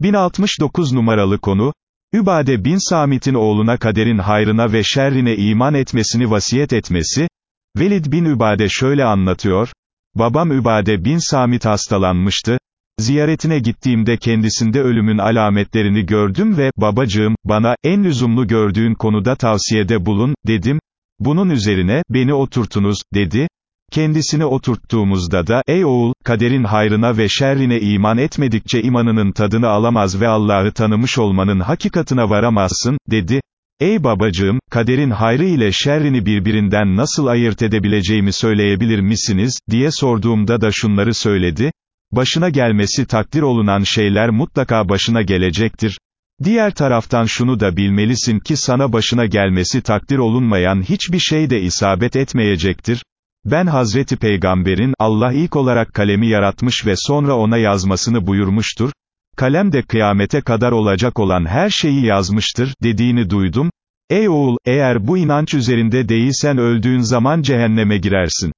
1069 numaralı konu, Übade bin Samit'in oğluna kaderin hayrına ve şerrine iman etmesini vasiyet etmesi, Velid bin Übade şöyle anlatıyor, babam Übade bin Samit hastalanmıştı, ziyaretine gittiğimde kendisinde ölümün alametlerini gördüm ve, babacığım, bana, en lüzumlu gördüğün konuda tavsiyede bulun, dedim, bunun üzerine, beni oturtunuz, dedi, Kendisini oturttuğumuzda da, ey oğul, kaderin hayrına ve şerrine iman etmedikçe imanının tadını alamaz ve Allah'ı tanımış olmanın hakikatına varamazsın, dedi. Ey babacığım, kaderin hayrı ile şerrini birbirinden nasıl ayırt edebileceğimi söyleyebilir misiniz, diye sorduğumda da şunları söyledi. Başına gelmesi takdir olunan şeyler mutlaka başına gelecektir. Diğer taraftan şunu da bilmelisin ki sana başına gelmesi takdir olunmayan hiçbir şey de isabet etmeyecektir. Ben Hazreti Peygamber'in, Allah ilk olarak kalemi yaratmış ve sonra ona yazmasını buyurmuştur, kalem de kıyamete kadar olacak olan her şeyi yazmıştır, dediğini duydum, ey oğul, eğer bu inanç üzerinde değilsen öldüğün zaman cehenneme girersin.